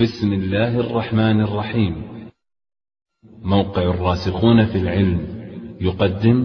بسم الله الرحمن الرحيم. موقع الراسخون في العلم يقدم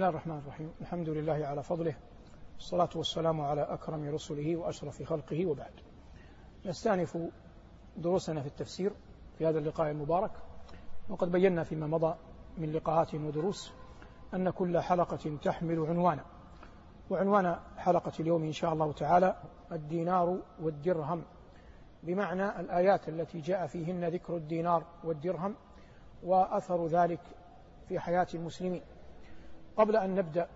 الله الرحمن الرحيم الحمد لله على فضله والصلاة والسلام على أكرم رسله وأشرف خلقه وبعد نستأنف دروسنا في التفسير في هذا اللقاء المبارك. وقد بينا فيما مضى من لقاءات ودروس أن كل حلقة تحمل عنوانا. وعنوان حلقة اليوم إن شاء الله تعالى الدينار والدرهم. بمعنى الآيات التي جاء فيهن ذكر الدينار والدرهم وأثر ذلك في حياة المسلمين. قبل أن نبدأ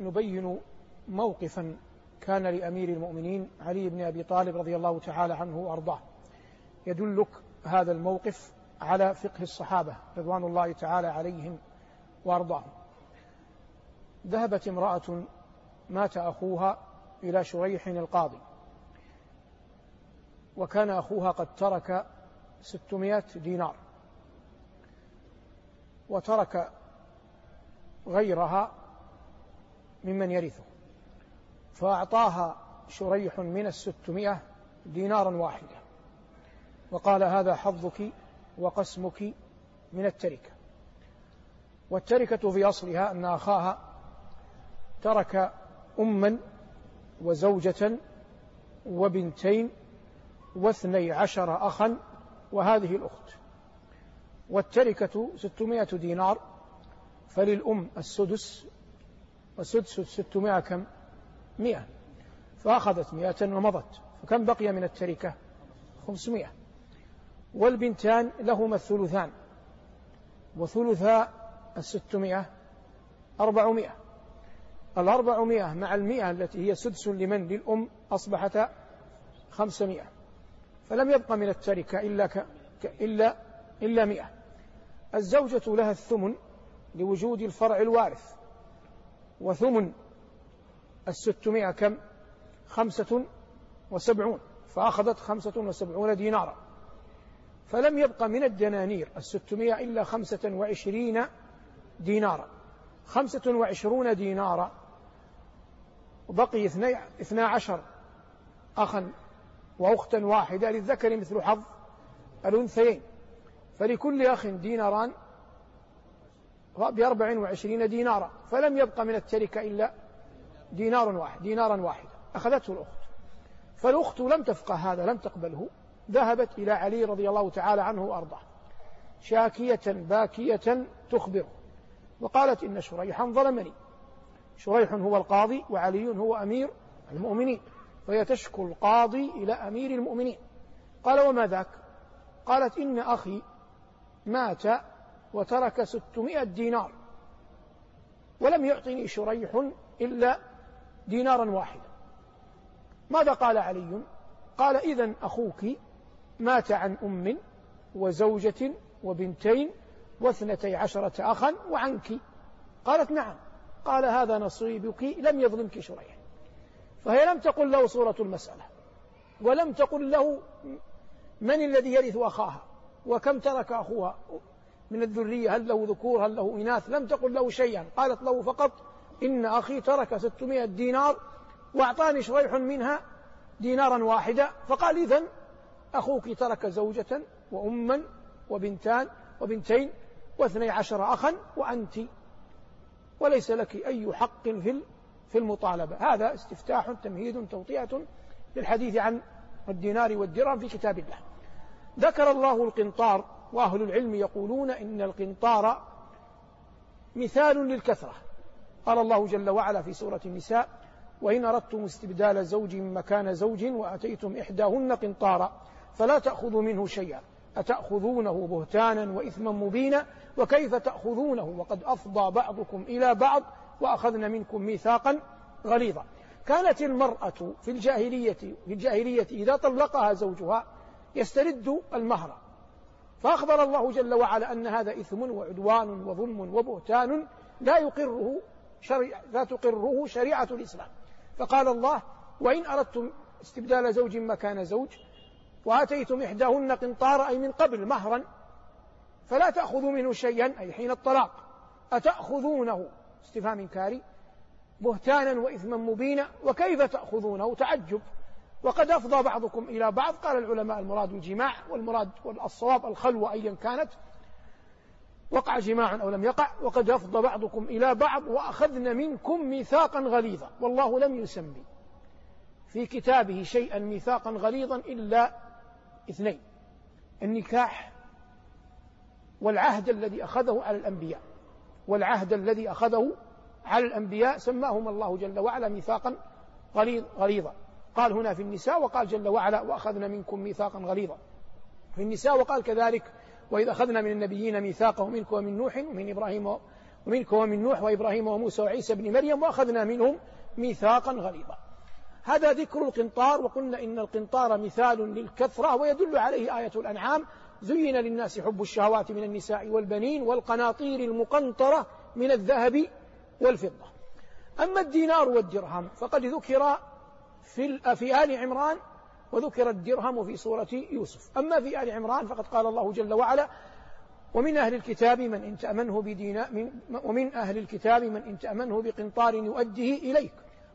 نبين موقفا كان لأمير المؤمنين علي بن أبي طالب رضي الله تعالى عنه وأرضاه. يدلك هذا الموقف على فقه الصحابة رضوان الله تعالى عليهم وأرضاهم. ذهبت امرأة مات أخوها إلى شريح القاضي. وكان أخوها قد ترك ستمائة دينار. وترك غيرها ممن يرثه. فأعطاها شريح من الستمائة دينارا واحدة. وقال هذا حظك وقسمك من التركة. والتركة في أصلها أن أخاها ترك أما وزوجة وبنتين واثني عشر أخا وهذه الأخت. والتركة ستمائة دينار فللأم السدس والسدس ستمائة كم؟ مئة. فأخذت مئة ومضت. فكم بقي من التركة؟ خمسمائة. والبنتان لهما الثلثان. وثلثا الستمائة أربعمائة. الأربعمائة مع المئة التي هي سدس لمن؟ للأم أصبحت خمسمائة. فلم يبق من التركة إلا, ك... إلا, إلا مئة. الزوجة لها الثمن لوجود الفرع الوارث. وثمن الستمائة كم؟ خمسة وسبعون. فأخذت خمسة وسبعون دينارا. فلم يبق من الدنانير الستمائة إلا خمسة وعشرين دينارا. خمسة وعشرون دينارا. بقي اثني, اثنى عشر أخا وأختا واحدة للذكر مثل حظ الأنثيين. فلكل أخ ديناران بأربع وعشرين دينارا فلم يبق من التركة إلا دينار واحد دينارا واحدا أخذته الأخت. فالأخت لم تفقه هذا لم تقبله. ذهبت إلى علي رضي الله تعالى عنه وأرضاه. شاكية باكية تخبره. وقالت إن شريحا ظلمني. شريح هو القاضي وعلي هو أمير المؤمنين. فهي تشكو القاضي إلى أمير المؤمنين. قال وما ذاك؟ قالت إن أخي مات وترك ستمائة دينار. ولم يعطني شريح إلا دينارا واحدا. ماذا قال علي؟ قال إذا أخوك مات عن أم وزوجة وبنتين واثنتي عشرة أخا وعنك. قالت نعم. قال هذا نصيبك لم يظلمك شريح. فهي لم تقل له صورة المسألة ولم تقل له من الذي يرث أخاها وكم ترك أخوها. من الذرية هل له ذكور هل له إناث؟ لم تقل له شيئا. قالت له فقط إن أخي ترك ستمائة دينار وأعطاني شريح منها دينارا واحدا فقال إذن أخوك ترك زوجة وأما وبنتان وبنتين واثني عشر أخا وأنت. وليس لك أي حق في في المطالبة. هذا استفتاح تمهيد توطئة للحديث عن الدينار والدرهم في كتاب الله. ذكر الله القنطار وأهل العلم يقولون إن القنطار مثال للكثرة. قال الله جل وعلا في سورة النساء وإن أردتم استبدال زوج مكان زوج وأتيتم إحداهن قنطارا فلا تأخذوا منه شيئا. أتأخذونه بهتانا وإثما مبينا؟ وكيف تأخذونه؟ وقد أفضى بعضكم إلى بعض وأخذن منكم ميثاقا غليظا. كانت المرأة في الجاهلية في الجاهلية إذا طلقها زوجها يسترد المهر. فأخبر الله جل وعلا أن هذا إثم وعدوان وظلم وبهتان لا يقره شريعة لا تقره شريعة الإسلام. فقال الله وإن أردتم استبدال زوج مكان زوج وآتيتم إحداهن قنطارا أي من قبل مهرا فلا تأخذوا منه شيئا أي حين الطلاق أتأخذونه؟ استفهام إنكاري بهتانا وإثما مبينا وكيف تأخذونه؟ تعجب. وقد أفضى بعضكم إلى بعض. قال العلماء المراد الجماع والمراد والصواب الخلوة أيا كانت. وقع جماع أو لم يقع. وقد أفضى بعضكم إلى بعض وأخذن منكم ميثاقا غليظا. والله لم يسمي في كتابه شيئا ميثاقا غليظا إلا اثنين. النكاح والعهد الذي أخذه على الأنبياء. والعهد الذي أخذه على الأنبياء سماهم الله جل وعلا ميثاقا غليظ غليظا. قال هنا في النساء وقال جل وعلا وأخذنا منكم ميثاقا غليظا. في النساء وقال كذلك وإذا أخذنا من النبيين ميثاقهم منك ومن نوح ومن إبراهيم ومنك ومن نوح وإبراهيم وموسى وعيسى بن مريم وأخذنا منهم ميثاقا غليظا. هذا ذكر القنطار وقلنا إن القنطار مثال للكثرة ويدل عليه آية الأنعام. زين للناس حب الشهوات من النساء والبنين والقناطير المقنطرة من الذهب والفضة. أما الدينار والدرهم فقد ذكر في في آل عمران وذكر الدرهم في سورة يوسف. أما في آل عمران فقد قال الله جل وعلا ومن أهل الكتاب من إن تأمنه بدينا من ومن أهل الكتاب من إن تأمنه بقنطار يؤديه إليك.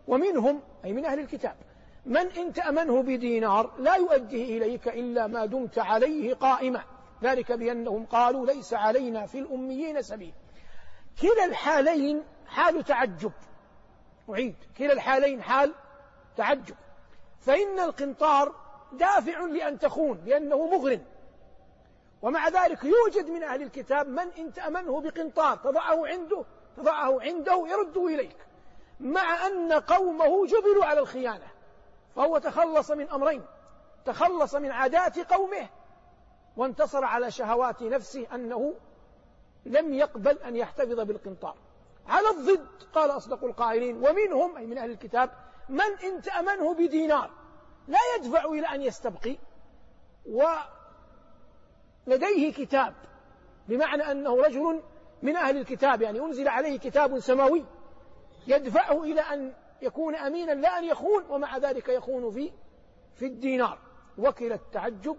ومنهم أي من أهل الكتاب من إن تأمنه بدينار لا يؤديه إليك إلا ما دمت عليه قائما. ذلك بأنهم قالوا ليس علينا في الأميين سبيل. كلا الحالين حال تعجب. أعيد. كلا الحالين حال تعجب. فإن القنطار دافع لأن تخون لأنه مغرم. ومع ذلك يوجد من أهل الكتاب من إن تأمنه بقنطار تضعه عنده تضعه عنده يرده إليك. مع أن قومه جبلوا على الخيانة. فهو تخلص من أمرين. تخلص من عادات قومه وانتصر على شهوات نفسه أنه لم يقبل أن يحتفظ بالقنطار. على الضد قال أصدق القائلين. ومنهم أي من أهل الكتاب من إن تأمنه بدينار لا يدفع إلى أن يستبقي. ولديه كتاب بمعنى أنه رجل من أهل الكتاب يعني أنزل عليه كتاب سماوي يدفعه إلى أن يكون أمينا لا أن يخون ومع ذلك يخون في في الدينار. وكل التعجب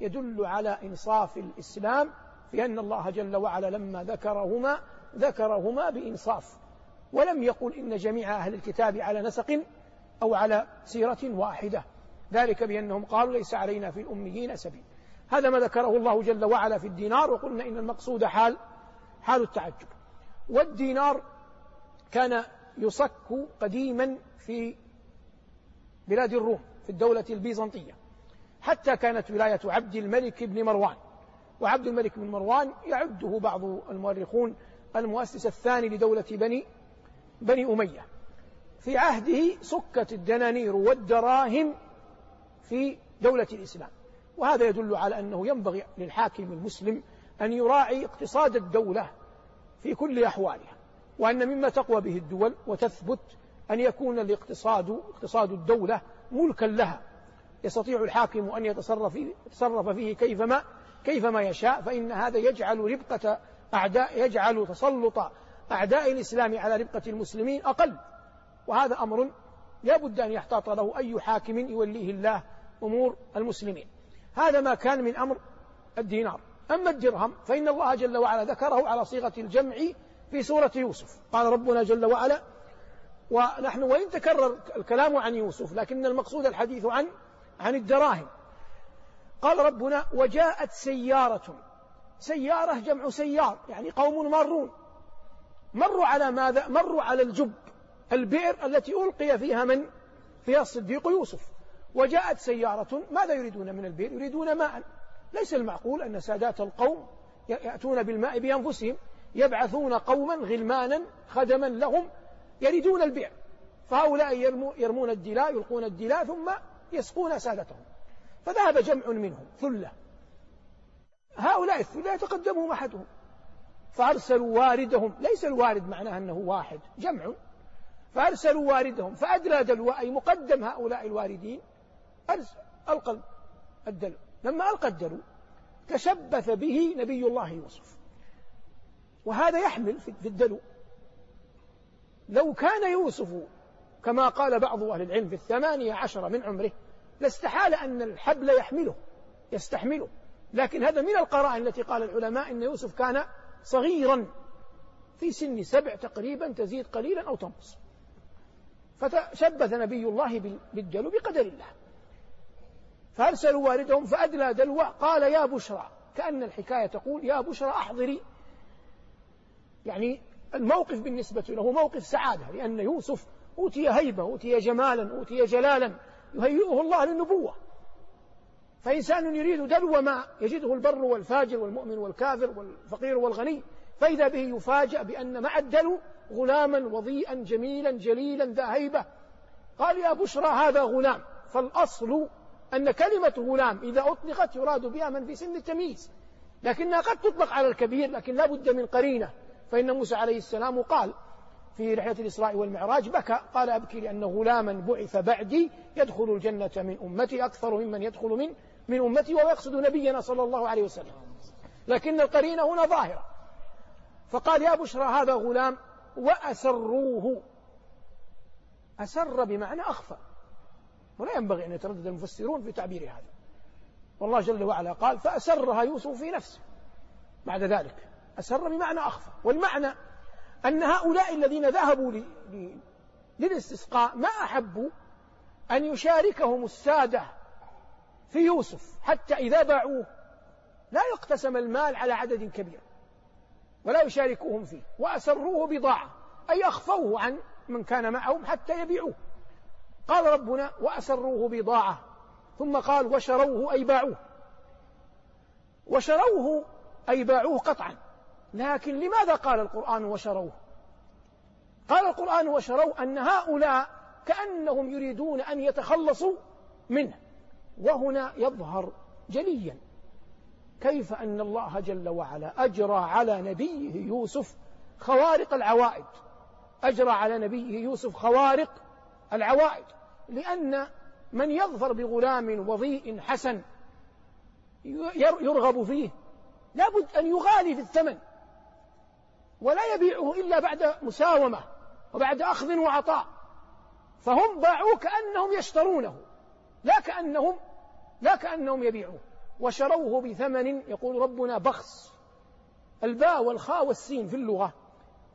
يدل على إنصاف الإسلام في أن الله جل وعلا لما ذكرهما ذكرهما بإنصاف. ولم يقل إن جميع أهل الكتاب على نسق. أو على سيرة واحدة. ذلك بأنهم قالوا ليس علينا في الأميين سبيل. هذا ما ذكره الله جل وعلا في الدينار وقلنا إن المقصود حال حال التعجب. والدينار كان يصك قديما في بلاد الروم في الدولة البيزنطية. حتى كانت ولاية عبد الملك بن مروان. وعبد الملك بن مروان يعده بعض المؤرخون المؤسس الثاني لدولة بني بني أمية. في عهده سكت الدنانير والدراهم في دولة الإسلام. وهذا يدل على أنه ينبغي للحاكم المسلم أن يراعي اقتصاد الدولة في كل أحوالها وأن مما تقوى به الدول وتثبت أن يكون الاقتصاد اقتصاد الدولة ملكا لها. يستطيع الحاكم أن يتصرف يتصرف فيه كيفما كيفما يشاء فإن هذا يجعل ربقة أعداء يجعل تسلط أعداء الإسلام على ربقة المسلمين أقل. وهذا أمر لا بد أن يحتاط له أي حاكم يوليه الله أمور المسلمين. هذا ما كان من أمر الدينار. أما الدرهم فإن الله جل وعلا ذكره على صيغة الجمع في سورة يوسف. قال ربنا جل وعلا ونحن وإن تكرر الكلام عن يوسف لكن المقصود الحديث عن عن الدراهم. قال ربنا وجاءت سيارة. سيارة جمع سيار يعني قوم مارون. مروا على ماذا؟ مروا على الجب. البئر التي ألقي فيها من؟ فيها الصديق يوسف. وجاءت سيارة ماذا يريدون من البئر؟ يريدون ماء. ليس المعقول أن سادات القوم يأتون بالماء بأنفسهم يبعثون قوما غلمانا خدما لهم يريدون البئر. فهؤلاء يرمون الدلاء يلقون الدلاء ثم يسقون سادتهم. فذهب جمع منهم ثلة. هؤلاء الثلة يتقدمهم أحدهم. فأرسلوا واردهم. ليس الوارد معناه أنه واحد جمع. فأرسلوا واردهم فأدلى دلو أي مقدم هؤلاء الواردين ألقى الدلو. لما ألقى الدلو تشبث به نبي الله يوسف. وهذا يحمل في الدلو. لو كان يوسف كما قال بعض أهل العلم في الثمانية عشر من عمره لاستحال أن الحبل يحمله يستحمله. لكن هذا من القرائن التي قال العلماء أن يوسف كان صغيرا في سن سبع تقريبا تزيد قليلا أو تنقص. فتشبث نبي الله بالدلو بقدر الله. فأرسلوا والدهم فأدلى دلوه قال يا بشرى كأن الحكاية تقول يا بشرى أحضري. يعني الموقف بالنسبة له موقف سعادة لأن يوسف أوتي هيبة أوتي جمالا أوتي جلالا يهيئه الله للنبوة. فإنسان يريد دلو ما يجده البر والفاجر والمؤمن والكافر والفقير والغني فإذا به يفاجأ بأن مع الدلو غلاما وضيئا جميلا جليلا ذا هيبة. قال يا بشرى هذا غلام. فالأصل أن كلمة غلام إذا أطلقت يراد بها من في سن التمييز. لكنها قد تطلق على الكبير لكن لا بد من قرينة. فإن موسى عليه السلام قال في رحلة الإسراء والمعراج بكى. قال أبكي لأن غلاما بعث بعدي يدخل الجنة من أمتي أكثر ممن يدخل من من أمتي وهو يقصد نبينا صلى الله عليه وسلم. لكن القرينة هنا ظاهرة. فقال يا بشرى هذا غلام وأسروه. أسر بمعنى أخفى. ولا ينبغي أن يتردد المفسرون في تعبير هذا. والله جل وعلا قال فأسرها يوسف في نفسه. بعد ذلك أسر بمعنى أخفى. والمعنى أن هؤلاء الذين ذهبوا للاستسقاء ما أحبوا أن يشاركهم السادة في يوسف حتى إذا باعوه. لا يقتسم المال على عدد كبير. ولا يشاركوهم فيه وأسروه بضاعة أي أخفوه عن من كان معهم حتى يبيعوه. قال ربنا وأسروه بضاعة. ثم قال وشروه أي باعوه. وشروه أي باعوه قطعا. لكن لماذا قال القرآن وشروه؟ قال القرآن وشروا أن هؤلاء كأنهم يريدون أن يتخلصوا منه وهنا يظهر جليا. كيف أن الله جل وعلا أجرى على نبيه يوسف خوارق العوائد؟ أجرى على نبيه يوسف خوارق العوائد. لأن من يظفر بغلام وضيء حسن يرغب فيه لابد أن يغالي في الثمن ولا يبيعه إلا بعد مساومة وبعد أخذ وعطاء. فهم باعوه كأنهم يشترونه لا كأنهم لا كأنهم يبيعوه. وشروه بثمن يقول ربنا بخس. الباء والخاء والسين في اللغة.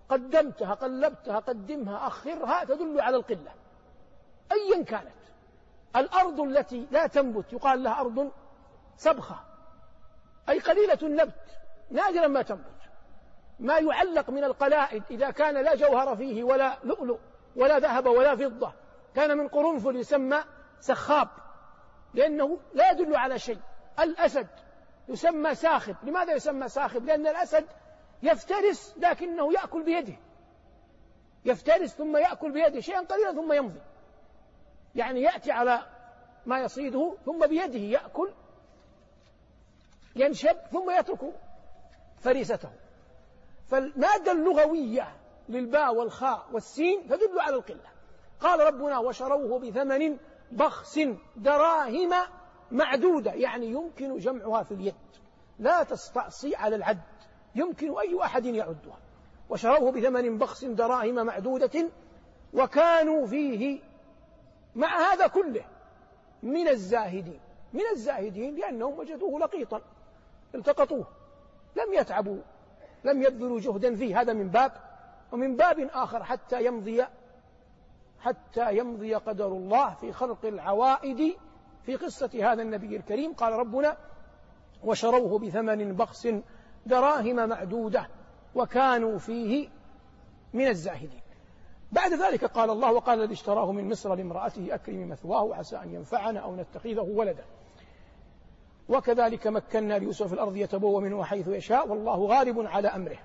قدمتها قلبتها قدمها أخرها تدل على القلة. أيا كانت. الأرض التي لا تنبت يقال لها أرض سبخة. أي قليلة النبت نادرا ما تنبت. ما يعلق من القلائد إذا كان لا جوهر فيه ولا لؤلؤ ولا ذهب ولا فضة. كان من قرنفل يسمى سخاب. لأنه لا يدل على شيء. الأسد يسمى ساخب لماذا يسمى ساخب لأن الأسد يفترس لكنه يأكل بيده. يفترس ثم يأكل بيده شيئا قليلا ثم يمضي. يعني يأتي على ما يصيده ثم بيده يأكل ينشب ثم يترك فريسته. فالمادة اللغوية للباء والخاء والسين تدل على القلة. قال ربنا وشروه بثمن بخس دراهم معدودة يعني يمكن جمعها في اليد. لا تستعصي على العد. يمكن أي أحد يعدها. وشروه بثمن بخس دراهم معدودة وكانوا فيه مع هذا كله من الزاهدين. من الزاهدين لأنهم وجدوه لقيطا. التقطوه. لم يتعبوا. لم يبذلوا جهدا فيه. هذا من باب. ومن باب آخر حتى يمضي حتى يمضي قدر الله في خلق العوائد في قصة هذا النبي الكريم قال ربنا وشروه بثمن بخس دراهم معدودة وكانوا فيه من الزاهدين. بعد ذلك قال الله وقال الذي اشتراه من مصر لامرأته أكرم مثواه عسى أن ينفعنا أو نتخذه ولدا. وكذلك مكنا ليوسف في الأرض يتبوى منه حيث يشاء والله غالب على أمره.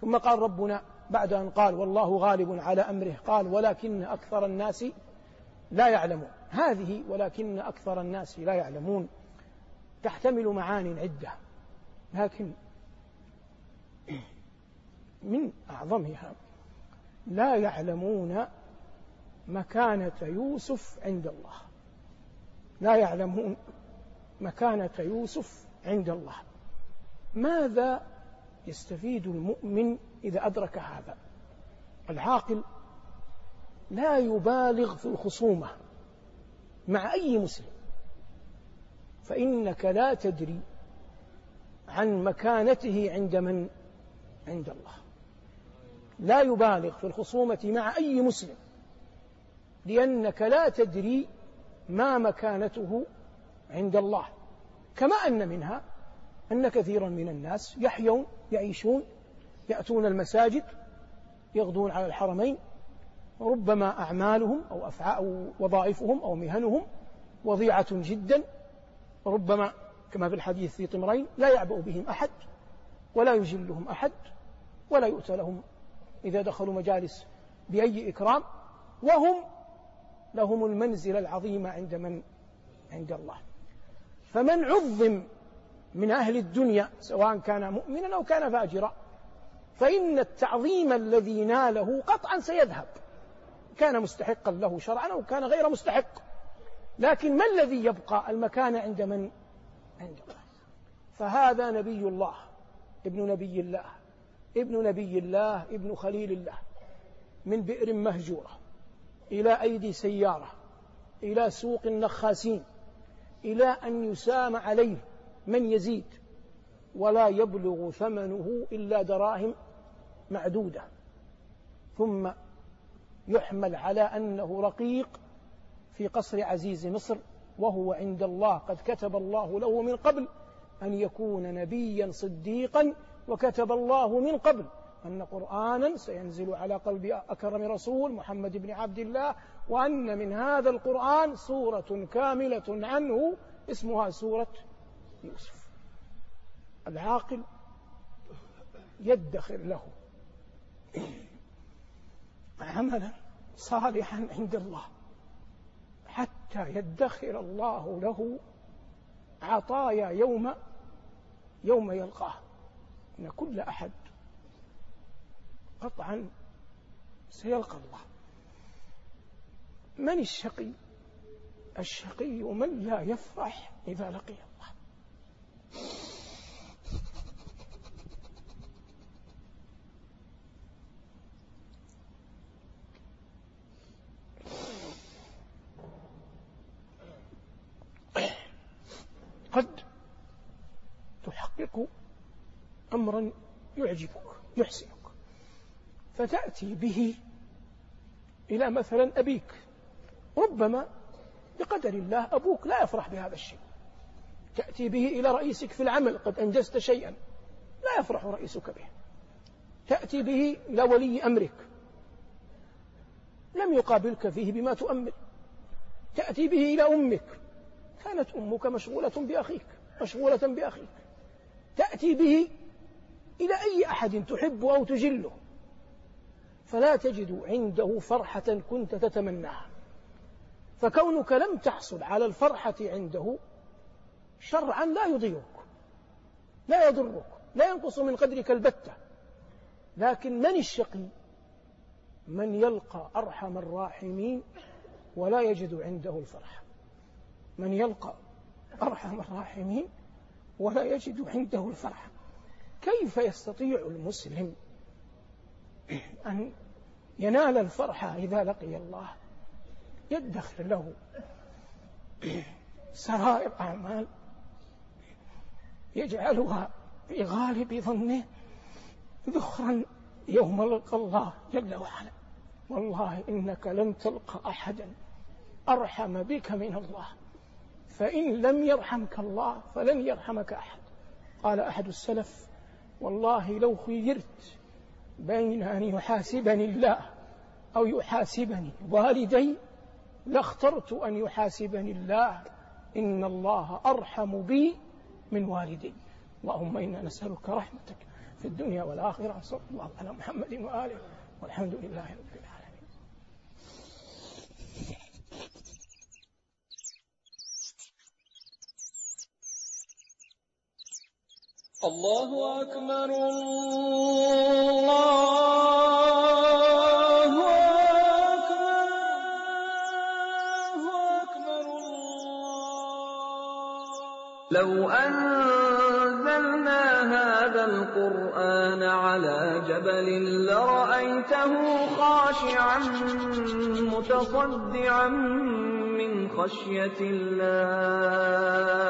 ثم قال ربنا بعد أن قال والله غالب على أمره قال ولكن أكثر الناس لا يعلمون. هذه ولكن أكثر الناس لا يعلمون. تحتمل معان عدة. لكن من أعظمها لا يعلمون مكانة يوسف عند الله. لا يعلمون مكانة يوسف عند الله. ماذا يستفيد المؤمن إذا أدرك هذا؟ العاقل لا يبالغ في الخصومة مع أي مسلم. فإنك لا تدري عن مكانته عند من؟ عند الله. لا يبالغ في الخصومة مع أي مسلم لأنك لا تدري ما مكانته عند الله. كما أن منها أن كثيرا من الناس يحيون يعيشون يأتون المساجد يغدون على الحرمين ربما أعمالهم أو أفعال وظائفهم أو مهنهم وضيعة جدا. ربما كما في الحديث في طمرين لا يعبأ بهم أحد ولا يجلهم أحد ولا يؤتى لهم إذا دخلوا مجالس بأي إكرام. وهم لهم المنزلة العظيمة عند من؟ عند الله. فمن عظم من أهل الدنيا سواء كان مؤمنا أو كان فاجرا فإن التعظيم الذي ناله قطعا سيذهب. كان مستحقا له شرعا أو كان غير مستحق. لكن ما الذي يبقى؟ المكان عند من؟ عند الله. فهذا نبي الله ابن نبي الله ابن نبي الله ابن خليل الله من بئر مهجورة إلى أيدي سيارة إلى سوق النخاسين إلى أن يسام عليه من يزيد ولا يبلغ ثمنه إلا دراهم معدودة. ثم يحمل على أنه رقيق في قصر عزيز مصر وهو عند الله. قد كتب الله له من قبل أن يكون نبيا صديقا وكتب الله من قبل أن قرآنا سينزل على قلب أكرم رسول محمد بن عبد الله وأن من هذا القرآن سورة كاملة عنه اسمها سورة يوسف. العاقل يدخر له. عملا صالحا عند الله حتى يدخر الله له عطايا يوم يوم يلقاه. إن كل أحد قطعا سيلقى الله. من الشقي؟ الشقي من لا يفرح إذا لقي الله قد تحقق أمرا يعجبك يحسنك. فتأتي به إلى مثلا أبيك. ربما بقدر الله أبوك لا يفرح بهذا الشيء. تأتي به إلى رئيسك في العمل قد أنجزت شيئا لا يفرح رئيسك به. تأتي به إلى ولي أمرك. لم يقابلك فيه بما تؤمل. تأتي به إلى أمك. كانت أمك مشغولة بأخيك مشغولة بأخيك. تأتي به إلى أي أحد تحبه أو تجله. فلا تجد عنده فرحة كنت تتمناها. فكونك لم تحصل على الفرحة عنده شرعا لا يضيعك لا يضرك لا ينقص من قدرك البتة. لكن من الشقي؟ من يلقى أرحم الراحمين ولا يجد عنده الفرحة. من يلقى أرحم الراحمين ولا يجد عنده الفرحة. كيف يستطيع المسلم أن ينال الفرحة إذا لقي الله يدخر له سرائر أعمال يجعلها في غالب ظنه ذخرا يوم لقى الله جل وعلا. والله إنك لن تلقى أحدا أرحم بك من الله. فإن لم يرحمك الله فلن يرحمك أحد. قال أحد السلف والله لو خيرت بين أن يحاسبني الله أو يحاسبني والدي لاخترت أن يحاسبني الله. إن الله أرحم بي من والدي. اللهم إنا نسألك رحمتك في الدنيا والآخرة. صلى الله على محمد وآله والحمد لله رب العالمين. الله أكبر الله أكبر الله أكبر. لو أنزلنا هذا القرآن على جبل لرأيته خاشعا متصدعا من خشية الله.